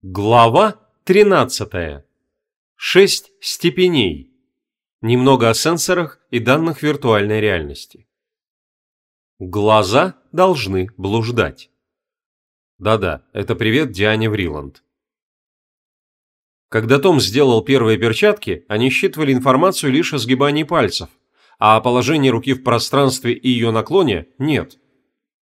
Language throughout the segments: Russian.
Глава 13. Шесть степеней. Немного о сенсорах и данных виртуальной реальности. Глаза должны блуждать. Да-да, это привет Диане Вриланд. Когда Том сделал первые перчатки, они считывали информацию лишь о сгибании пальцев, а о положении руки в пространстве и ее наклоне – нет.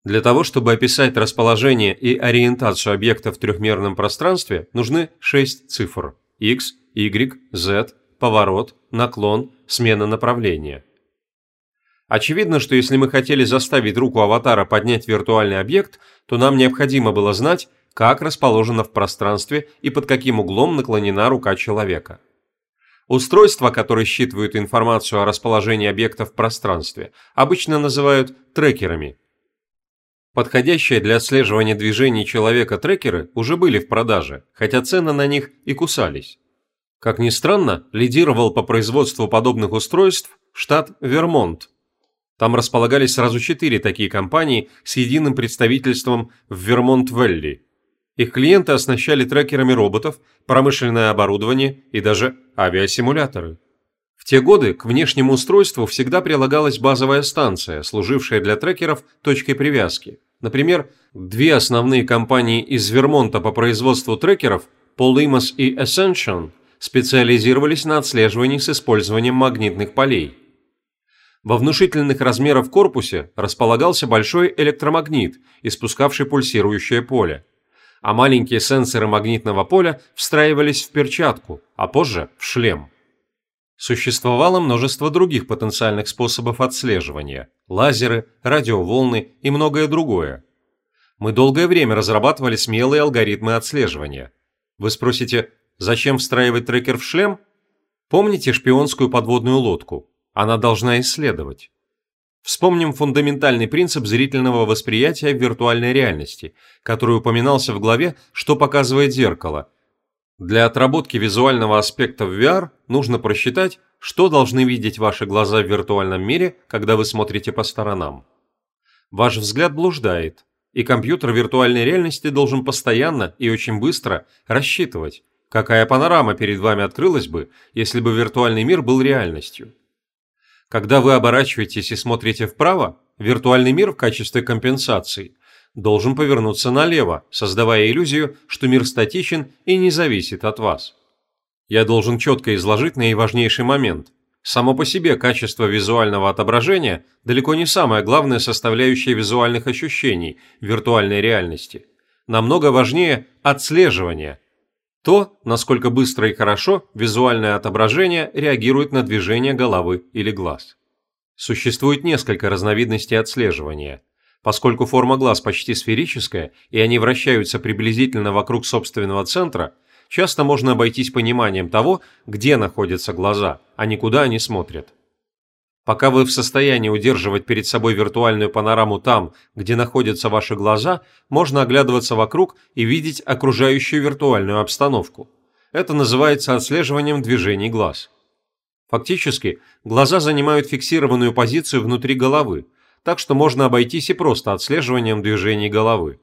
Для того, чтобы описать расположение и ориентацию объекта в трехмерном пространстве, нужны шесть цифр – x, y, z, поворот, наклон, смена направления. Очевидно, что если мы хотели заставить руку аватара поднять виртуальный объект, то нам необходимо было знать, как расположена в пространстве и под каким углом наклонена рука человека. Устройства, которые считывают информацию о расположении объекта в пространстве, обычно называют трекерами – Подходящие для отслеживания движений человека трекеры уже были в продаже, хотя цены на них и кусались. Как ни странно, лидировал по производству подобных устройств штат Вермонт. Там располагались сразу четыре такие компании с единым представительством в Вермонт-Велли. Их клиенты оснащали трекерами роботов, промышленное оборудование и даже авиасимуляторы. Те годы к внешнему устройству всегда прилагалась базовая станция, служившая для трекеров точкой привязки. Например, две основные компании из Вермонта по производству трекеров, Polymas и Ascension, специализировались на отслеживании с использованием магнитных полей. Во внушительных размерах корпусе располагался большой электромагнит, испускавший пульсирующее поле. А маленькие сенсоры магнитного поля встраивались в перчатку, а позже в шлем. Существовало множество других потенциальных способов отслеживания – лазеры, радиоволны и многое другое. Мы долгое время разрабатывали смелые алгоритмы отслеживания. Вы спросите, зачем встраивать трекер в шлем? Помните шпионскую подводную лодку? Она должна исследовать. Вспомним фундаментальный принцип зрительного восприятия в виртуальной реальности, который упоминался в главе «Что показывает зеркало», для отработки визуального аспекта в VR нужно просчитать, что должны видеть ваши глаза в виртуальном мире, когда вы смотрите по сторонам. Ваш взгляд блуждает, и компьютер виртуальной реальности должен постоянно и очень быстро рассчитывать, какая панорама перед вами открылась бы, если бы виртуальный мир был реальностью. Когда вы оборачиваетесь и смотрите вправо, виртуальный мир в качестве компенсации должен повернуться налево, создавая иллюзию, что мир статичен и не зависит от вас. Я должен четко изложить наиважнейший момент. Само по себе качество визуального отображения далеко не самая главная составляющая визуальных ощущений виртуальной реальности. Намного важнее отслеживание. То, насколько быстро и хорошо визуальное отображение реагирует на движение головы или глаз. Существует несколько разновидностей отслеживания – Поскольку форма глаз почти сферическая, и они вращаются приблизительно вокруг собственного центра, часто можно обойтись пониманием того, где находятся глаза, а не куда они смотрят. Пока вы в состоянии удерживать перед собой виртуальную панораму там, где находятся ваши глаза, можно оглядываться вокруг и видеть окружающую виртуальную обстановку. Это называется отслеживанием движений глаз. Фактически, глаза занимают фиксированную позицию внутри головы, так что можно обойтись и просто отслеживанием движений головы.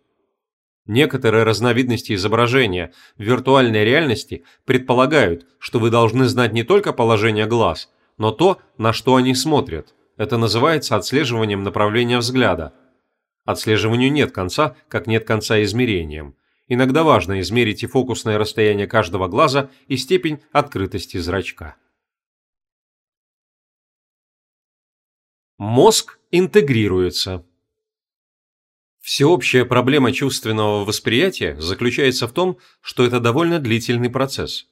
Некоторые разновидности изображения в виртуальной реальности предполагают, что вы должны знать не только положение глаз, но то, на что они смотрят. Это называется отслеживанием направления взгляда. Отслеживанию нет конца, как нет конца измерениям. Иногда важно измерить и фокусное расстояние каждого глаза и степень открытости зрачка. Мозг интегрируется. Всеобщая проблема чувственного восприятия заключается в том, что это довольно длительный процесс.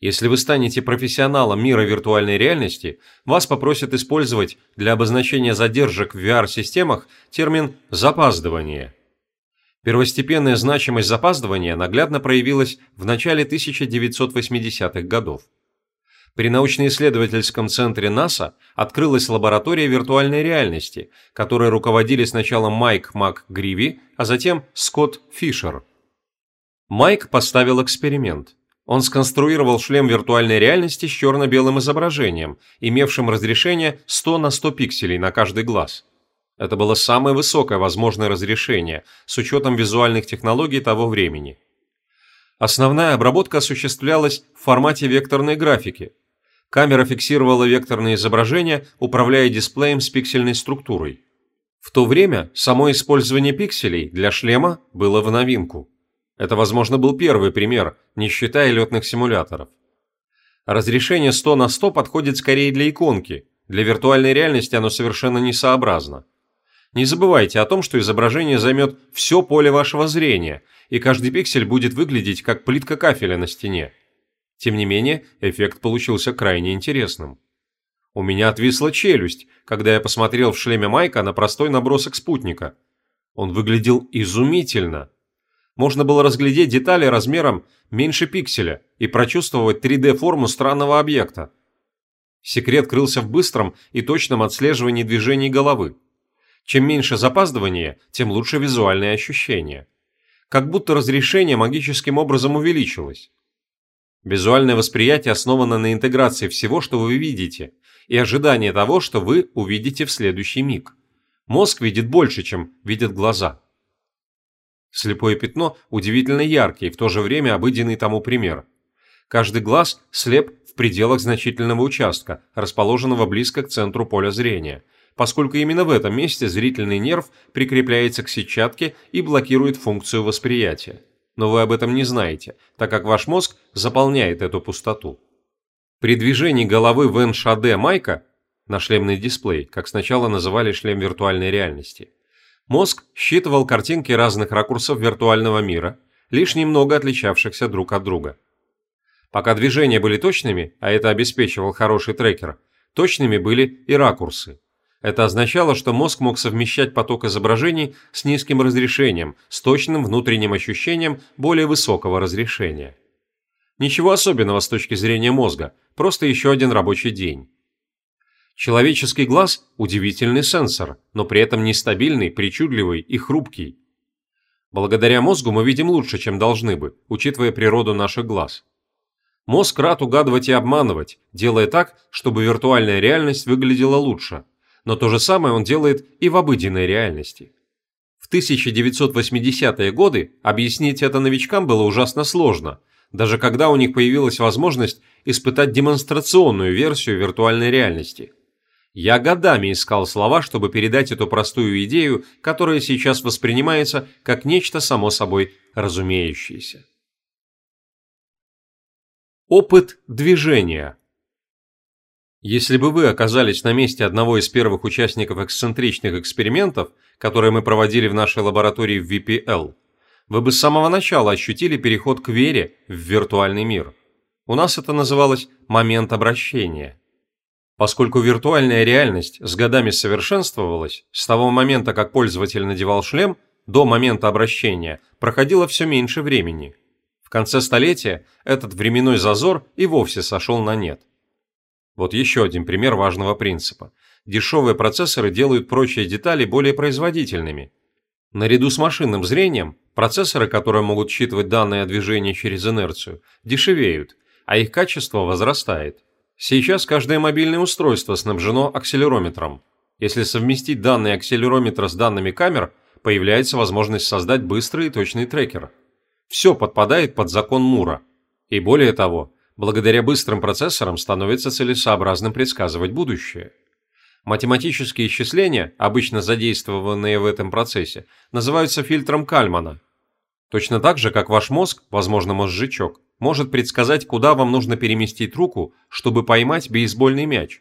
Если вы станете профессионалом мира виртуальной реальности, вас попросят использовать для обозначения задержек в VR-системах термин «запаздывание». Первостепенная значимость запаздывания наглядно проявилась в начале 1980-х годов. При научно-исследовательском центре НАСА открылась лаборатория виртуальной реальности, которой руководили сначала Майк МакГриви, а затем Скотт Фишер. Майк поставил эксперимент. Он сконструировал шлем виртуальной реальности с черно-белым изображением, имевшим разрешение 100 на 100 пикселей на каждый глаз. Это было самое высокое возможное разрешение с учетом визуальных технологий того времени – Основная обработка осуществлялась в формате векторной графики. Камера фиксировала векторные изображения, управляя дисплеем с пиксельной структурой. В то время само использование пикселей для шлема было в новинку. Это, возможно, был первый пример, не считая летных симуляторов. Разрешение 100 на 100 подходит скорее для иконки, для виртуальной реальности оно совершенно несообразно. Не забывайте о том, что изображение займет все поле вашего зрения, и каждый пиксель будет выглядеть как плитка кафеля на стене. Тем не менее, эффект получился крайне интересным. У меня отвисла челюсть, когда я посмотрел в шлеме Майка на простой набросок спутника. Он выглядел изумительно. Можно было разглядеть детали размером меньше пикселя и прочувствовать 3D-форму странного объекта. Секрет крылся в быстром и точном отслеживании движений головы. Чем меньше запаздывание, тем лучше визуальные ощущения. Как будто разрешение магическим образом увеличилось. Визуальное восприятие основано на интеграции всего, что вы видите, и ожидании того, что вы увидите в следующий миг. Мозг видит больше, чем видят глаза. Слепое пятно удивительно яркий и в то же время обыденный тому пример. Каждый глаз слеп в пределах значительного участка, расположенного близко к центру поля зрения, поскольку именно в этом месте зрительный нерв прикрепляется к сетчатке и блокирует функцию восприятия. Но вы об этом не знаете, так как ваш мозг заполняет эту пустоту. При движении головы в НШД Майка на шлемный дисплей, как сначала называли шлем виртуальной реальности, мозг считывал картинки разных ракурсов виртуального мира, лишь немного отличавшихся друг от друга. Пока движения были точными, а это обеспечивал хороший трекер, точными были и ракурсы. Это означало, что мозг мог совмещать поток изображений с низким разрешением, с точным внутренним ощущением более высокого разрешения. Ничего особенного с точки зрения мозга, просто еще один рабочий день. Человеческий глаз – удивительный сенсор, но при этом нестабильный, причудливый и хрупкий. Благодаря мозгу мы видим лучше, чем должны бы, учитывая природу наших глаз. Мозг рад угадывать и обманывать, делая так, чтобы виртуальная реальность выглядела лучше – но то же самое он делает и в обыденной реальности. В 1980-е годы объяснить это новичкам было ужасно сложно, даже когда у них появилась возможность испытать демонстрационную версию виртуальной реальности. Я годами искал слова, чтобы передать эту простую идею, которая сейчас воспринимается как нечто само собой разумеющееся. Опыт движения – если бы вы оказались на месте одного из первых участников эксцентричных экспериментов, которые мы проводили в нашей лаборатории в VPL, вы бы с самого начала ощутили переход к вере в виртуальный мир. У нас это называлось «момент обращения». Поскольку виртуальная реальность с годами совершенствовалась, с того момента, как пользователь надевал шлем, до момента обращения проходило все меньше времени. В конце столетия этот временной зазор и вовсе сошел на нет. Вот еще один пример важного принципа. Дешевые процессоры делают прочие детали более производительными. Наряду с машинным зрением, процессоры, которые могут считывать данные о движении через инерцию, дешевеют, а их качество возрастает. Сейчас каждое мобильное устройство снабжено акселерометром. Если совместить данные акселерометра с данными камер, появляется возможность создать быстрый и точный трекер. Все подпадает под закон Мура. И более того, благодаря быстрым процессорам становится целесообразным предсказывать будущее. Математические исчисления, обычно задействованные в этом процессе, называются фильтром Кальмана. Точно так же, как ваш мозг, возможно мозжечок, может предсказать, куда вам нужно переместить руку, чтобы поймать бейсбольный мяч.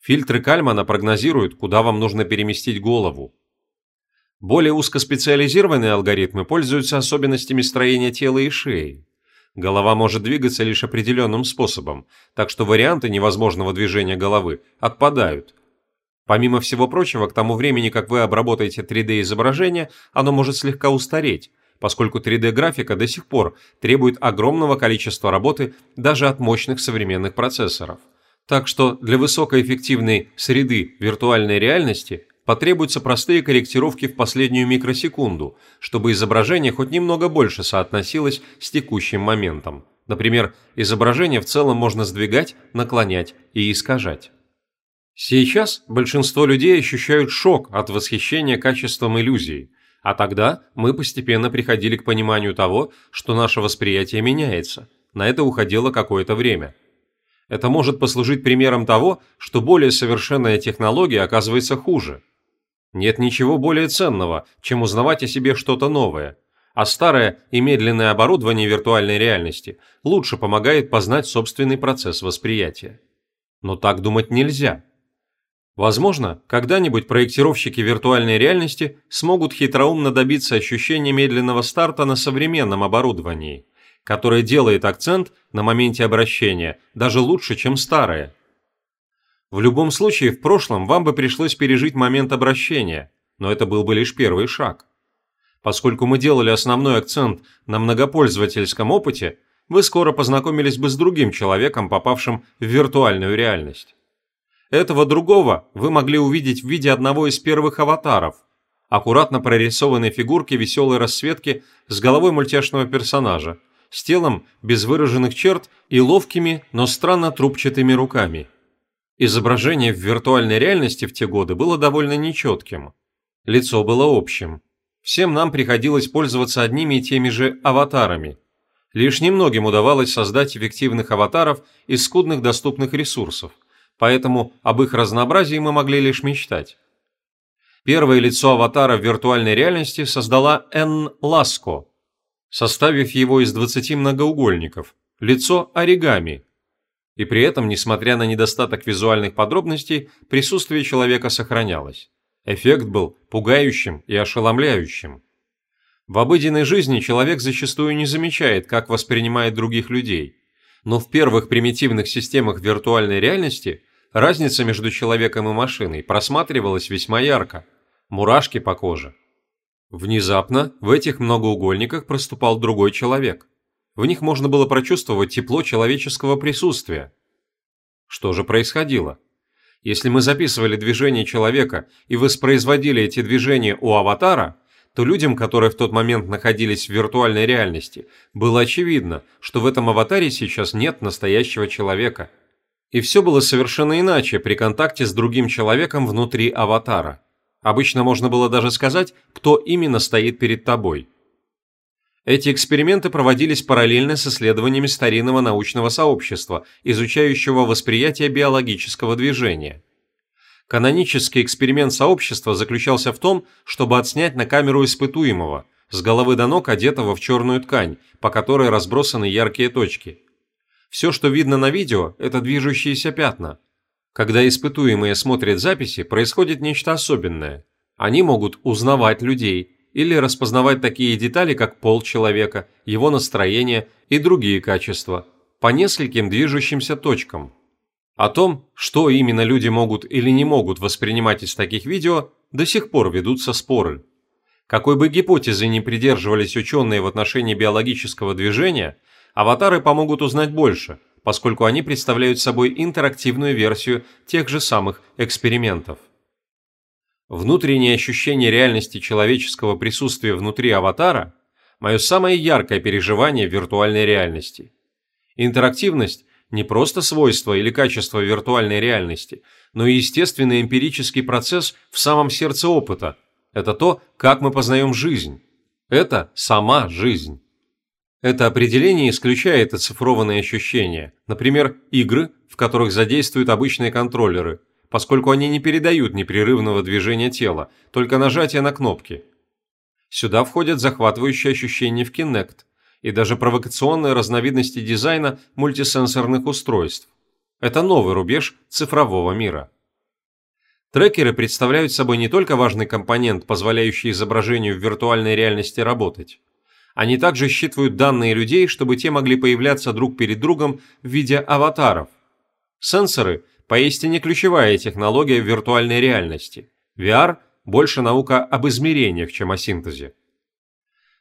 Фильтры Кальмана прогнозируют, куда вам нужно переместить голову. Более узкоспециализированные алгоритмы пользуются особенностями строения тела и шеи. Голова может двигаться лишь определенным способом, так что варианты невозможного движения головы отпадают. Помимо всего прочего, к тому времени, как вы обработаете 3D-изображение, оно может слегка устареть, поскольку 3D-графика до сих пор требует огромного количества работы даже от мощных современных процессоров. Так что для высокоэффективной среды виртуальной реальности потребуются простые корректировки в последнюю микросекунду, чтобы изображение хоть немного больше соотносилось с текущим моментом. Например, изображение в целом можно сдвигать, наклонять и искажать. Сейчас большинство людей ощущают шок от восхищения качеством иллюзии. А тогда мы постепенно приходили к пониманию того, что наше восприятие меняется. На это уходило какое-то время. Это может послужить примером того, что более совершенная технология оказывается хуже. Нет ничего более ценного, чем узнавать о себе что-то новое, а старое и медленное оборудование виртуальной реальности лучше помогает познать собственный процесс восприятия. Но так думать нельзя. Возможно, когда-нибудь проектировщики виртуальной реальности смогут хитроумно добиться ощущения медленного старта на современном оборудовании, которое делает акцент на моменте обращения даже лучше, чем старое. В любом случае, в прошлом вам бы пришлось пережить момент обращения, но это был бы лишь первый шаг. Поскольку мы делали основной акцент на многопользовательском опыте, вы скоро познакомились бы с другим человеком, попавшим в виртуальную реальность. Этого другого вы могли увидеть в виде одного из первых аватаров, аккуратно прорисованной фигурки веселой расцветки с головой мультяшного персонажа, с телом без выраженных черт и ловкими, но странно трубчатыми руками. Изображение в виртуальной реальности в те годы было довольно нечетким. Лицо было общим. Всем нам приходилось пользоваться одними и теми же аватарами. Лишь немногим удавалось создать эффективных аватаров из скудных доступных ресурсов – поэтому об их разнообразии мы могли лишь мечтать. Первое лицо аватара в виртуальной реальности создала Н. Ласко, составив его из 20 многоугольников, лицо оригами. И при этом, несмотря на недостаток визуальных подробностей, присутствие человека сохранялось. Эффект был пугающим и ошеломляющим. В обыденной жизни человек зачастую не замечает, как воспринимает других людей – но в первых примитивных системах виртуальной реальности разница между человеком и машиной просматривалась весьма ярко. Мурашки по коже. Внезапно в этих многоугольниках проступал другой человек. В них можно было прочувствовать тепло человеческого присутствия. Что же происходило? Если мы записывали движения человека и воспроизводили эти движения у аватара – то людям, которые в тот момент находились в виртуальной реальности, было очевидно, что в этом аватаре сейчас нет настоящего человека. И все было совершенно иначе при контакте с другим человеком внутри аватара. Обычно можно было даже сказать, кто именно стоит перед тобой. Эти эксперименты проводились параллельно с исследованиями старинного научного сообщества, изучающего восприятие биологического движения – Канонический эксперимент сообщества заключался в том, чтобы отснять на камеру испытуемого, с головы до ног одетого в черную ткань, по которой разбросаны яркие точки. Все, что видно на видео, это движущиеся пятна. Когда испытуемые смотрят записи, происходит нечто особенное. Они могут узнавать людей или распознавать такие детали, как пол человека, его настроение и другие качества, по нескольким движущимся точкам – о том, что именно люди могут или не могут воспринимать из таких видео, до сих пор ведутся споры. Какой бы гипотезы ни придерживались ученые в отношении биологического движения, аватары помогут узнать больше, поскольку они представляют собой интерактивную версию тех же самых экспериментов. Внутреннее ощущение реальности человеческого присутствия внутри аватара – мое самое яркое переживание виртуальной реальности. Интерактивность не просто свойство или качество виртуальной реальности, но и естественный эмпирический процесс в самом сердце опыта. Это то, как мы познаем жизнь. Это сама жизнь. Это определение исключает оцифрованные ощущения, например, игры, в которых задействуют обычные контроллеры, поскольку они не передают непрерывного движения тела, только нажатие на кнопки. Сюда входят захватывающие ощущения в Kinect – и даже провокационные разновидности дизайна мультисенсорных устройств. Это новый рубеж цифрового мира. Трекеры представляют собой не только важный компонент, позволяющий изображению в виртуальной реальности работать. Они также считывают данные людей, чтобы те могли появляться друг перед другом в виде аватаров. Сенсоры – поистине ключевая технология виртуальной реальности. VR – больше наука об измерениях, чем о синтезе.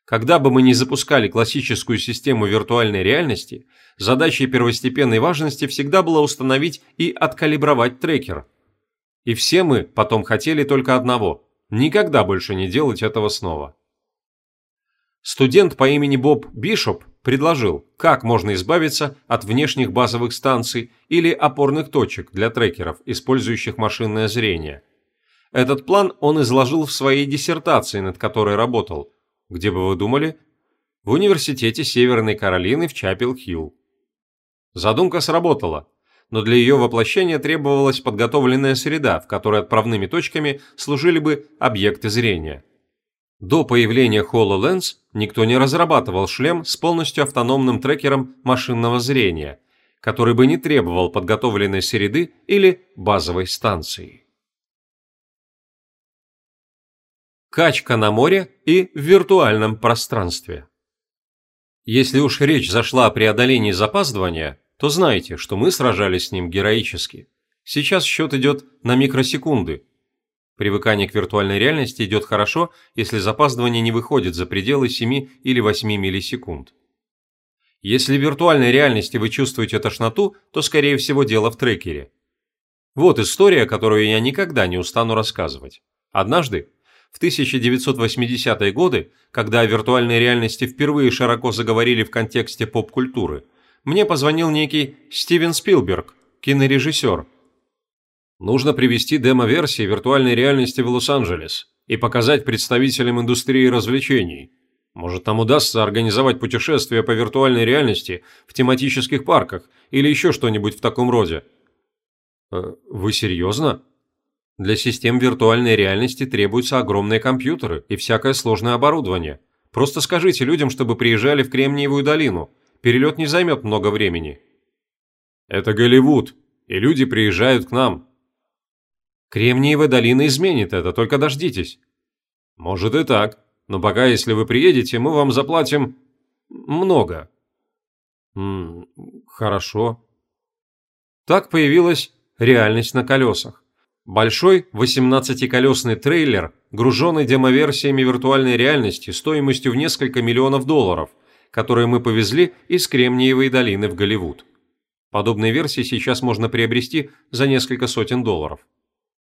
Когда бы мы ни запускали классическую систему виртуальной реальности, задачей первостепенной важности всегда было установить и откалибровать трекер. И все мы потом хотели только одного – никогда больше не делать этого снова. Студент по имени Боб Бишоп предложил, как можно избавиться от внешних базовых станций или опорных точек для трекеров, использующих машинное зрение. Этот план он изложил в своей диссертации, над которой работал. Где бы вы думали? В университете Северной Каролины в Чапел-Хилл. Задумка сработала, но для ее воплощения требовалась подготовленная среда, в которой отправными точками служили бы объекты зрения. До появления HoloLens никто не разрабатывал шлем с полностью автономным трекером машинного зрения, который бы не требовал подготовленной среды или базовой станции. Качка на море и в виртуальном пространстве. Если уж речь зашла о преодолении запаздывания, то знайте, что мы сражались с ним героически. Сейчас счет идет на микросекунды. Привыкание к виртуальной реальности идет хорошо, если запаздывание не выходит за пределы 7 или 8 миллисекунд. Если в виртуальной реальности вы чувствуете тошноту, то скорее всего дело в трекере. Вот история, которую я никогда не устану рассказывать. Однажды, в 1980-е годы, когда о виртуальной реальности впервые широко заговорили в контексте поп-культуры, мне позвонил некий Стивен Спилберг, кинорежиссер. Нужно привести демо-версии виртуальной реальности в Лос-Анджелес и показать представителям индустрии развлечений. Может, там удастся организовать путешествие по виртуальной реальности в тематических парках или еще что-нибудь в таком роде. Э, вы серьезно? Для систем виртуальной реальности требуются огромные компьютеры и всякое сложное оборудование. Просто скажите людям, чтобы приезжали в Кремниевую долину – перелет не займет много времени. Это Голливуд, и люди приезжают к нам. Кремниевая долина изменит это, только дождитесь. Может и так, но пока, если вы приедете, мы вам заплатим много. М хорошо. Так появилась реальность на колесах. Большой 18-колесный трейлер, груженный демоверсиями виртуальной реальности стоимостью в несколько миллионов долларов – которые мы повезли из Кремниевой долины в Голливуд. Подобные версии сейчас можно приобрести за несколько сотен долларов.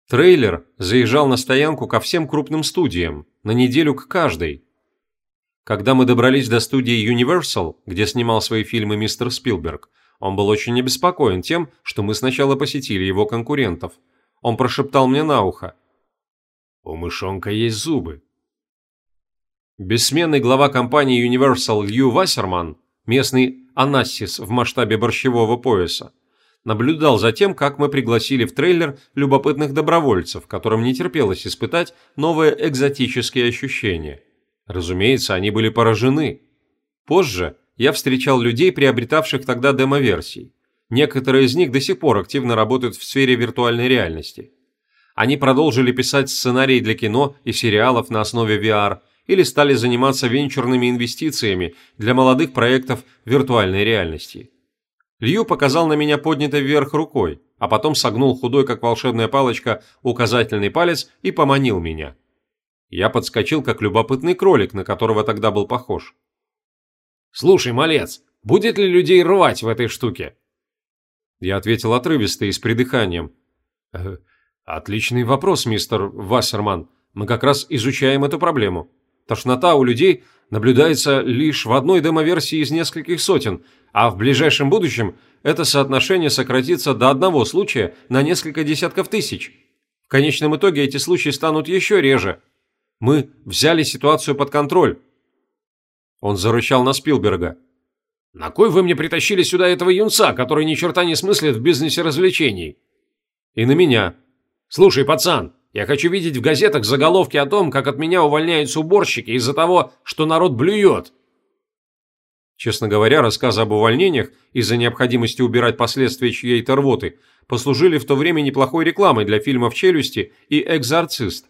Трейлер заезжал на стоянку ко всем крупным студиям, на неделю к каждой. Когда мы добрались до студии Universal, где снимал свои фильмы мистер Спилберг, он был очень обеспокоен тем, что мы сначала посетили его конкурентов. Он прошептал мне на ухо. «У мышонка есть зубы. Бессменный глава компании Universal Лью Вассерман, местный Анассис в масштабе борщевого пояса, наблюдал за тем, как мы пригласили в трейлер любопытных добровольцев, которым не терпелось испытать новые экзотические ощущения. Разумеется, они были поражены. Позже я встречал людей, приобретавших тогда демо-версии. Некоторые из них до сих пор активно работают в сфере виртуальной реальности. Они продолжили писать сценарии для кино и сериалов на основе VR – или стали заниматься венчурными инвестициями для молодых проектов виртуальной реальности. Лью показал на меня поднятой вверх рукой, а потом согнул худой, как волшебная палочка, указательный палец и поманил меня. Я подскочил, как любопытный кролик, на которого тогда был похож. «Слушай, малец, будет ли людей рвать в этой штуке?» Я ответил отрывисто и с придыханием. «Э, «Отличный вопрос, мистер Вассерман. Мы как раз изучаем эту проблему. Тошнота у людей наблюдается лишь в одной демоверсии из нескольких сотен, а в ближайшем будущем это соотношение сократится до одного случая на несколько десятков тысяч. В конечном итоге эти случаи станут еще реже. Мы взяли ситуацию под контроль. Он зарычал на Спилберга. «На кой вы мне притащили сюда этого юнца, который ни черта не смыслит в бизнесе развлечений?» «И на меня. Слушай, пацан, я хочу видеть в газетах заголовки о том, как от меня увольняются уборщики из-за того, что народ блюет. Честно говоря, рассказы об увольнениях из-за необходимости убирать последствия чьей-то рвоты послужили в то время неплохой рекламой для фильмов «Челюсти» и «Экзорцист».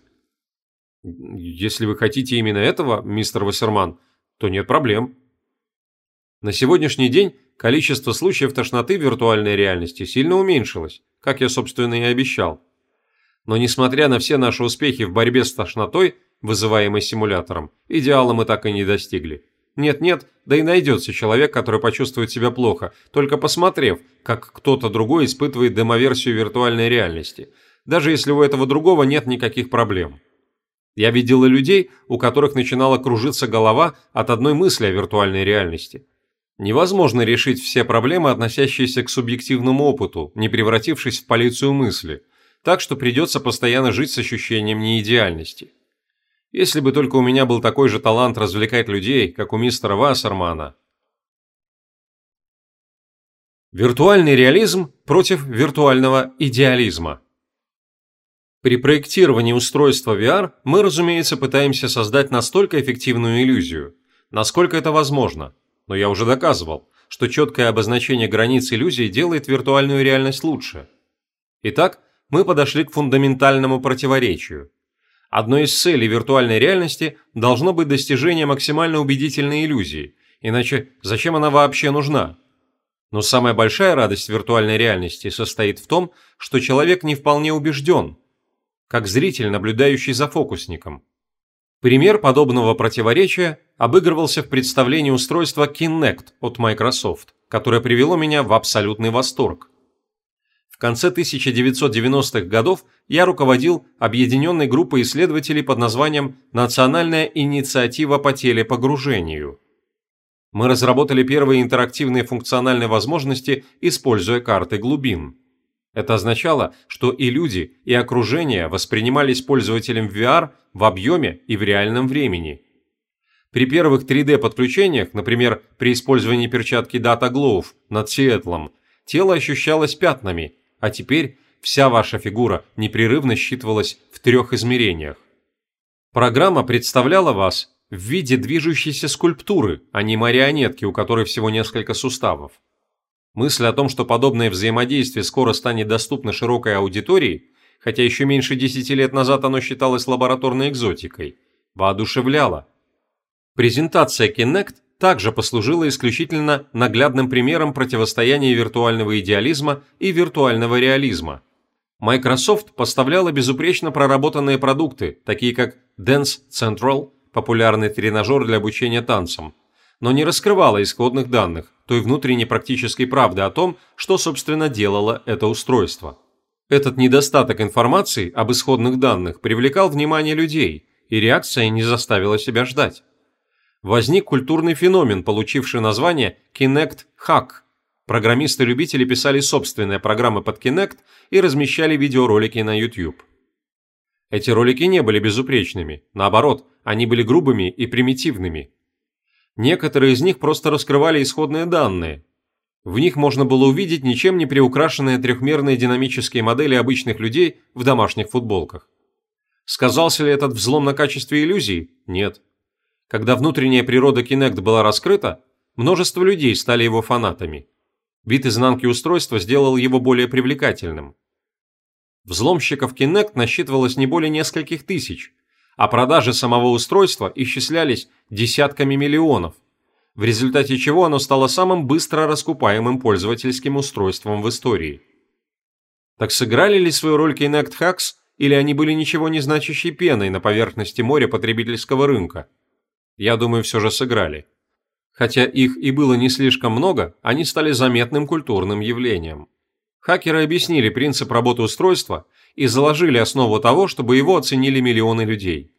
Если вы хотите именно этого, мистер Вассерман, то нет проблем. На сегодняшний день количество случаев тошноты в виртуальной реальности сильно уменьшилось, как я, собственно, и обещал. Но несмотря на все наши успехи в борьбе с тошнотой, вызываемой симулятором, идеала мы так и не достигли. Нет-нет, да и найдется человек, который почувствует себя плохо, только посмотрев, как кто-то другой испытывает демоверсию виртуальной реальности, даже если у этого другого нет никаких проблем. Я видел и людей, у которых начинала кружиться голова от одной мысли о виртуальной реальности. Невозможно решить все проблемы, относящиеся к субъективному опыту, не превратившись в полицию мысли – так что придется постоянно жить с ощущением неидеальности. Если бы только у меня был такой же талант развлекать людей, как у мистера Вассермана. Виртуальный реализм против виртуального идеализма. При проектировании устройства VR мы, разумеется, пытаемся создать настолько эффективную иллюзию, насколько это возможно, но я уже доказывал, что четкое обозначение границ иллюзии делает виртуальную реальность лучше. Итак, мы подошли к фундаментальному противоречию. Одной из целей виртуальной реальности должно быть достижение максимально убедительной иллюзии, иначе зачем она вообще нужна? Но самая большая радость виртуальной реальности состоит в том, что человек не вполне убежден, как зритель, наблюдающий за фокусником. Пример подобного противоречия обыгрывался в представлении устройства Kinect от Microsoft, которое привело меня в абсолютный восторг. В конце 1990-х годов я руководил объединенной группой исследователей под названием «Национальная инициатива по телепогружению». Мы разработали первые интерактивные функциональные возможности, используя карты глубин. Это означало, что и люди, и окружение воспринимались пользователем VR в объеме и в реальном времени. При первых 3D-подключениях, например, при использовании перчатки Data Glove над Сиэтлом, тело ощущалось пятнами – а теперь вся ваша фигура непрерывно считывалась в трех измерениях. Программа представляла вас в виде движущейся скульптуры, а не марионетки, у которой всего несколько суставов. Мысль о том, что подобное взаимодействие скоро станет доступно широкой аудитории, хотя еще меньше десяти лет назад оно считалось лабораторной экзотикой, воодушевляла. Презентация Kinect также послужила исключительно наглядным примером противостояния виртуального идеализма и виртуального реализма. Microsoft поставляла безупречно проработанные продукты, такие как Dance Central, популярный тренажер для обучения танцам, но не раскрывала исходных данных, той внутренней практической правды о том, что, собственно, делало это устройство. Этот недостаток информации об исходных данных привлекал внимание людей, и реакция не заставила себя ждать возник культурный феномен, получивший название Kinect Hack. Программисты-любители писали собственные программы под Kinect и размещали видеоролики на YouTube. Эти ролики не были безупречными, наоборот, они были грубыми и примитивными. Некоторые из них просто раскрывали исходные данные. В них можно было увидеть ничем не приукрашенные трехмерные динамические модели обычных людей в домашних футболках. Сказался ли этот взлом на качестве иллюзии? Нет. Когда внутренняя природа Kinect была раскрыта, множество людей стали его фанатами. Вид изнанки устройства сделал его более привлекательным. Взломщиков Kinect насчитывалось не более нескольких тысяч, а продажи самого устройства исчислялись десятками миллионов, в результате чего оно стало самым быстро раскупаемым пользовательским устройством в истории. Так сыграли ли свою роль Kinect Hacks, или они были ничего не значащей пеной на поверхности моря потребительского рынка? Я думаю, все же сыграли. Хотя их и было не слишком много, они стали заметным культурным явлением. Хакеры объяснили принцип работы устройства и заложили основу того, чтобы его оценили миллионы людей.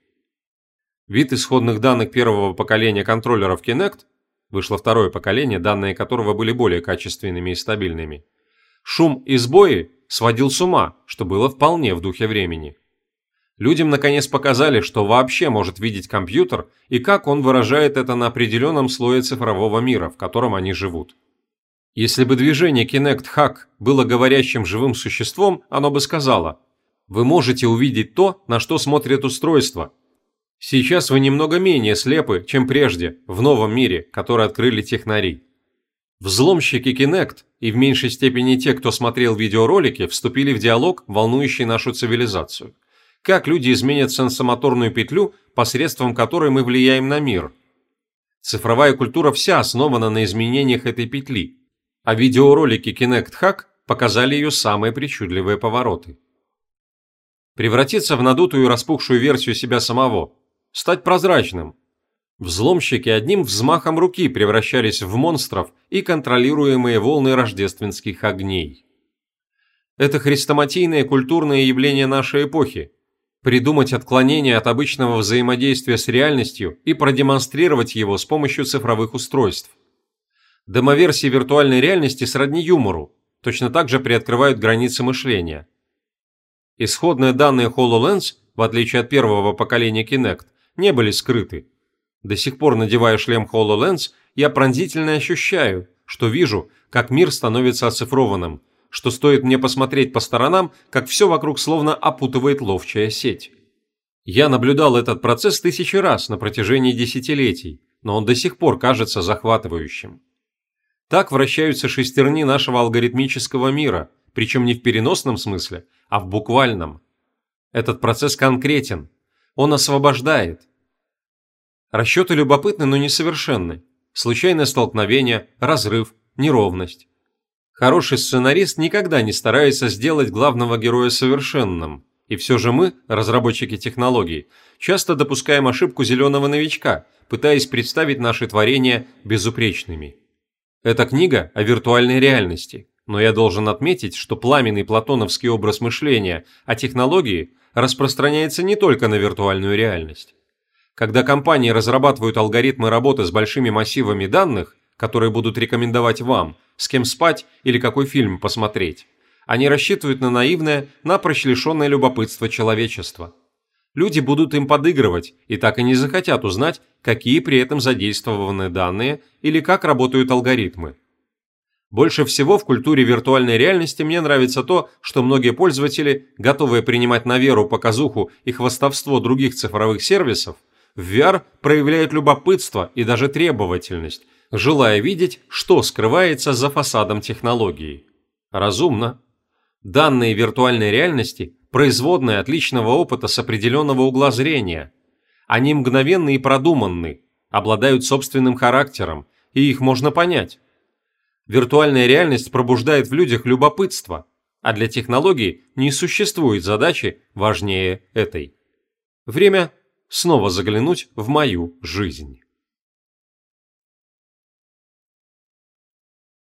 Вид исходных данных первого поколения контроллеров Kinect вышло второе поколение, данные которого были более качественными и стабильными. Шум и сбои сводил с ума, что было вполне в духе времени. Людям наконец показали, что вообще может видеть компьютер и как он выражает это на определенном слое цифрового мира, в котором они живут. Если бы движение Kinect Hack было говорящим живым существом, оно бы сказало «Вы можете увидеть то, на что смотрит устройство. Сейчас вы немного менее слепы, чем прежде, в новом мире, который открыли технари». Взломщики Kinect и в меньшей степени те, кто смотрел видеоролики, вступили в диалог, волнующий нашу цивилизацию – как люди изменят сенсомоторную петлю, посредством которой мы влияем на мир. Цифровая культура вся основана на изменениях этой петли, а видеоролики Kinect Hack показали ее самые причудливые повороты. Превратиться в надутую распухшую версию себя самого, стать прозрачным. Взломщики одним взмахом руки превращались в монстров и контролируемые волны рождественских огней. Это хрестоматийное культурное явление нашей эпохи, придумать отклонение от обычного взаимодействия с реальностью и продемонстрировать его с помощью цифровых устройств. Демоверсии виртуальной реальности сродни юмору, точно так же приоткрывают границы мышления. Исходные данные HoloLens, в отличие от первого поколения Kinect, не были скрыты. До сих пор, надевая шлем HoloLens, я пронзительно ощущаю, что вижу, как мир становится оцифрованным, что стоит мне посмотреть по сторонам, как все вокруг словно опутывает ловчая сеть. Я наблюдал этот процесс тысячи раз на протяжении десятилетий, но он до сих пор кажется захватывающим. Так вращаются шестерни нашего алгоритмического мира, причем не в переносном смысле, а в буквальном. Этот процесс конкретен, он освобождает. Расчеты любопытны, но несовершенны. Случайное столкновение, разрыв, неровность. Хороший сценарист никогда не старается сделать главного героя совершенным – и все же мы, разработчики технологий, часто допускаем ошибку зеленого новичка, пытаясь представить наши творения безупречными. Эта книга о виртуальной реальности, но я должен отметить, что пламенный платоновский образ мышления о технологии распространяется не только на виртуальную реальность. Когда компании разрабатывают алгоритмы работы с большими массивами данных, которые будут рекомендовать вам, с кем спать или какой фильм посмотреть, они рассчитывают на наивное, напрочь лишенное любопытства человечества. Люди будут им подыгрывать и так и не захотят узнать, какие при этом задействованы данные или как работают алгоритмы. Больше всего в культуре виртуальной реальности мне нравится то, что многие пользователи, готовые принимать на веру показуху и хвастовство других цифровых сервисов, в VR проявляют любопытство и даже требовательность, желая видеть, что скрывается за фасадом технологии. Разумно. Данные виртуальной реальности – производные от личного опыта с определенного угла зрения. Они мгновенны и продуманны, обладают собственным характером, и их можно понять. Виртуальная реальность пробуждает в людях любопытство, а для технологий не существует задачи важнее этой. Время снова заглянуть в мою жизнь.